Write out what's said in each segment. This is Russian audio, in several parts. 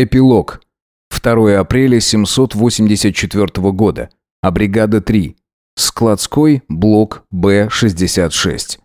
Эпилог. 2 апреля 784 года. А бригада 3. Складской блок Б-66.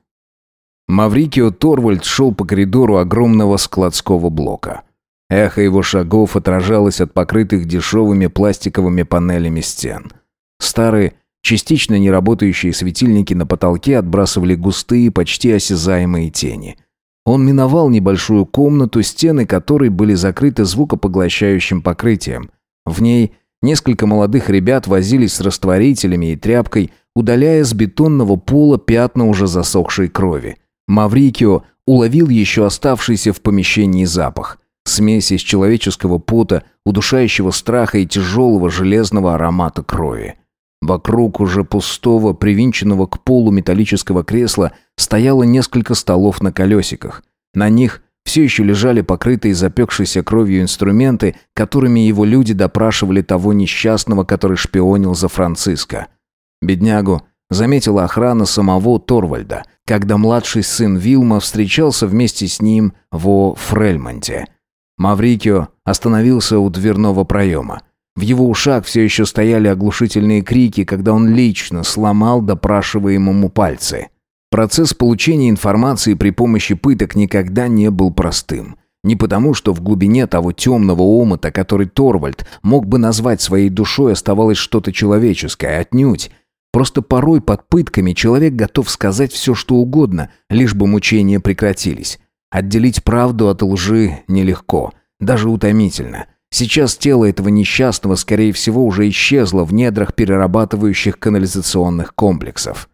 Маврикио Торвальд шел по коридору огромного складского блока. Эхо его шагов отражалось от покрытых дешевыми пластиковыми панелями стен. Старые, частично неработающие светильники на потолке отбрасывали густые, почти осязаемые тени – он миновал небольшую комнату, стены которой были закрыты звукопоглощающим покрытием. В ней несколько молодых ребят возились с растворителями и тряпкой, удаляя с бетонного пола пятна уже засохшей крови. Маврикио уловил еще оставшийся в помещении запах. Смесь из человеческого пота, удушающего страха и тяжелого железного аромата крови. Вокруг уже пустого, привинченного к полу металлического кресла стояло несколько столов на колесиках. На них все еще лежали покрытые запекшейся кровью инструменты, которыми его люди допрашивали того несчастного, который шпионил за Франциско. Беднягу заметила охрана самого Торвальда, когда младший сын Вилма встречался вместе с ним во Фрельмонте. Маврикио остановился у дверного проема. В его ушах все еще стояли оглушительные крики, когда он лично сломал допрашиваемому пальцы. Процесс получения информации при помощи пыток никогда не был простым. Не потому, что в глубине того темного омута, который Торвальд мог бы назвать своей душой, оставалось что-то человеческое, отнюдь. Просто порой под пытками человек готов сказать все, что угодно, лишь бы мучения прекратились. Отделить правду от лжи нелегко, даже утомительно. Сейчас тело этого несчастного, скорее всего, уже исчезло в недрах перерабатывающих канализационных комплексов.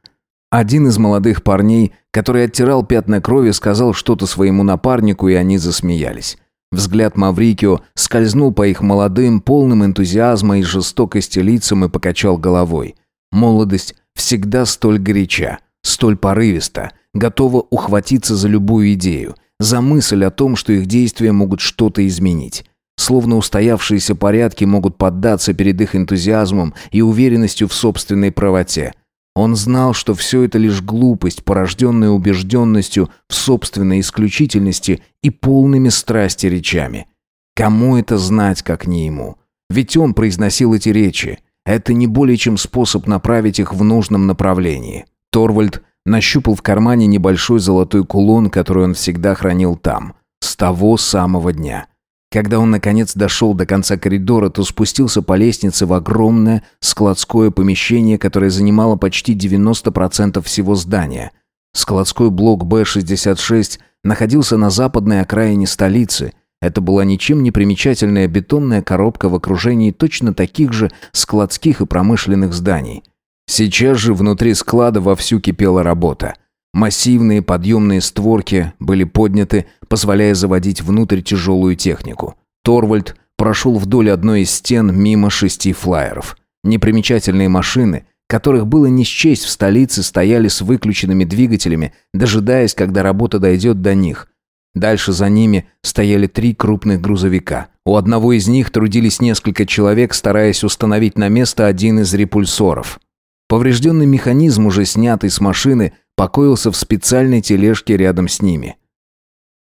Один из молодых парней, который оттирал пятна крови, сказал что-то своему напарнику, и они засмеялись. Взгляд Маврикио скользнул по их молодым, полным энтузиазма и жестокости лицам и покачал головой. Молодость всегда столь горяча, столь порывиста, готова ухватиться за любую идею, за мысль о том, что их действия могут что-то изменить. Словно устоявшиеся порядки могут поддаться перед их энтузиазмом и уверенностью в собственной правоте. Он знал, что все это лишь глупость, порожденная убежденностью в собственной исключительности и полными страсти речами. Кому это знать, как не ему? Ведь он произносил эти речи. Это не более чем способ направить их в нужном направлении. Торвальд нащупал в кармане небольшой золотой кулон, который он всегда хранил там, с того самого дня. Когда он, наконец, дошел до конца коридора, то спустился по лестнице в огромное складское помещение, которое занимало почти 90% всего здания. Складской блок Б-66 находился на западной окраине столицы. Это была ничем не примечательная бетонная коробка в окружении точно таких же складских и промышленных зданий. Сейчас же внутри склада вовсю кипела работа – Массивные подъемные створки были подняты, позволяя заводить внутрь тяжелую технику. Торвальд прошел вдоль одной из стен мимо шести флайеров. Непримечательные машины, которых было не счесть в столице, стояли с выключенными двигателями, дожидаясь, когда работа дойдет до них. Дальше за ними стояли три крупных грузовика. У одного из них трудились несколько человек, стараясь установить на место один из репульсоров. Поврежденный механизм, уже снятый с машины, покоился в специальной тележке рядом с ними.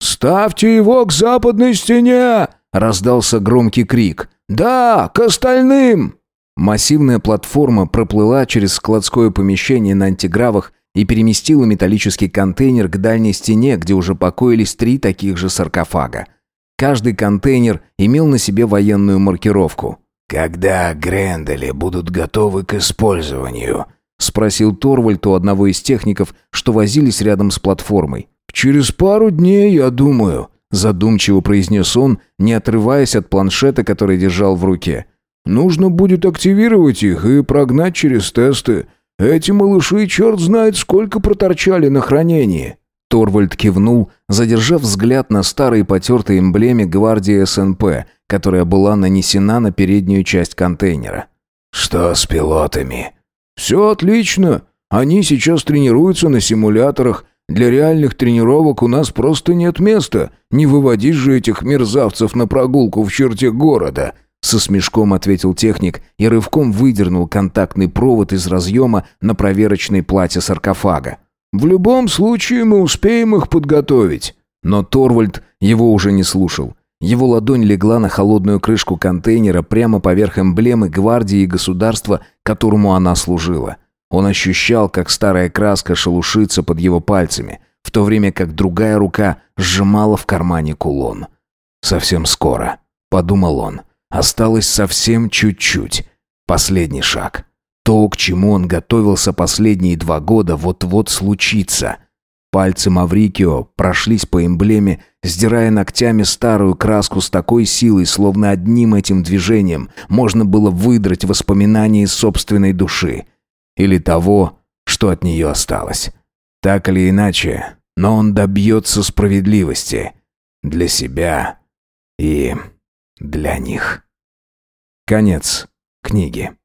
«Ставьте его к западной стене!» – раздался громкий крик. «Да, к остальным!» Массивная платформа проплыла через складское помещение на антигравах и переместила металлический контейнер к дальней стене, где уже покоились три таких же саркофага. Каждый контейнер имел на себе военную маркировку. «Когда Грендели будут готовы к использованию?» — спросил Торвальд у одного из техников, что возились рядом с платформой. «Через пару дней, я думаю», — задумчиво произнес он, не отрываясь от планшета, который держал в руке. «Нужно будет активировать их и прогнать через тесты. Эти малыши черт знает сколько проторчали на хранении». Торвальд кивнул, задержав взгляд на старой потертой эмблеме гвардии СНП, которая была нанесена на переднюю часть контейнера. «Что с пилотами?» «Все отлично. Они сейчас тренируются на симуляторах. Для реальных тренировок у нас просто нет места. Не выводишь же этих мерзавцев на прогулку в черте города», со смешком ответил техник и рывком выдернул контактный провод из разъема на проверочной плате саркофага. «В любом случае мы успеем их подготовить». Но Торвальд его уже не слушал. Его ладонь легла на холодную крышку контейнера прямо поверх эмблемы гвардии и государства, которому она служила. Он ощущал, как старая краска шелушится под его пальцами, в то время как другая рука сжимала в кармане кулон. «Совсем скоро», — подумал он, — «осталось совсем чуть-чуть. Последний шаг. То, к чему он готовился последние два года, вот-вот случится». Пальцы Маврикио прошлись по эмблеме, сдирая ногтями старую краску с такой силой, словно одним этим движением можно было выдрать воспоминания из собственной души. Или того, что от нее осталось. Так или иначе, но он добьется справедливости. Для себя и для них. Конец книги.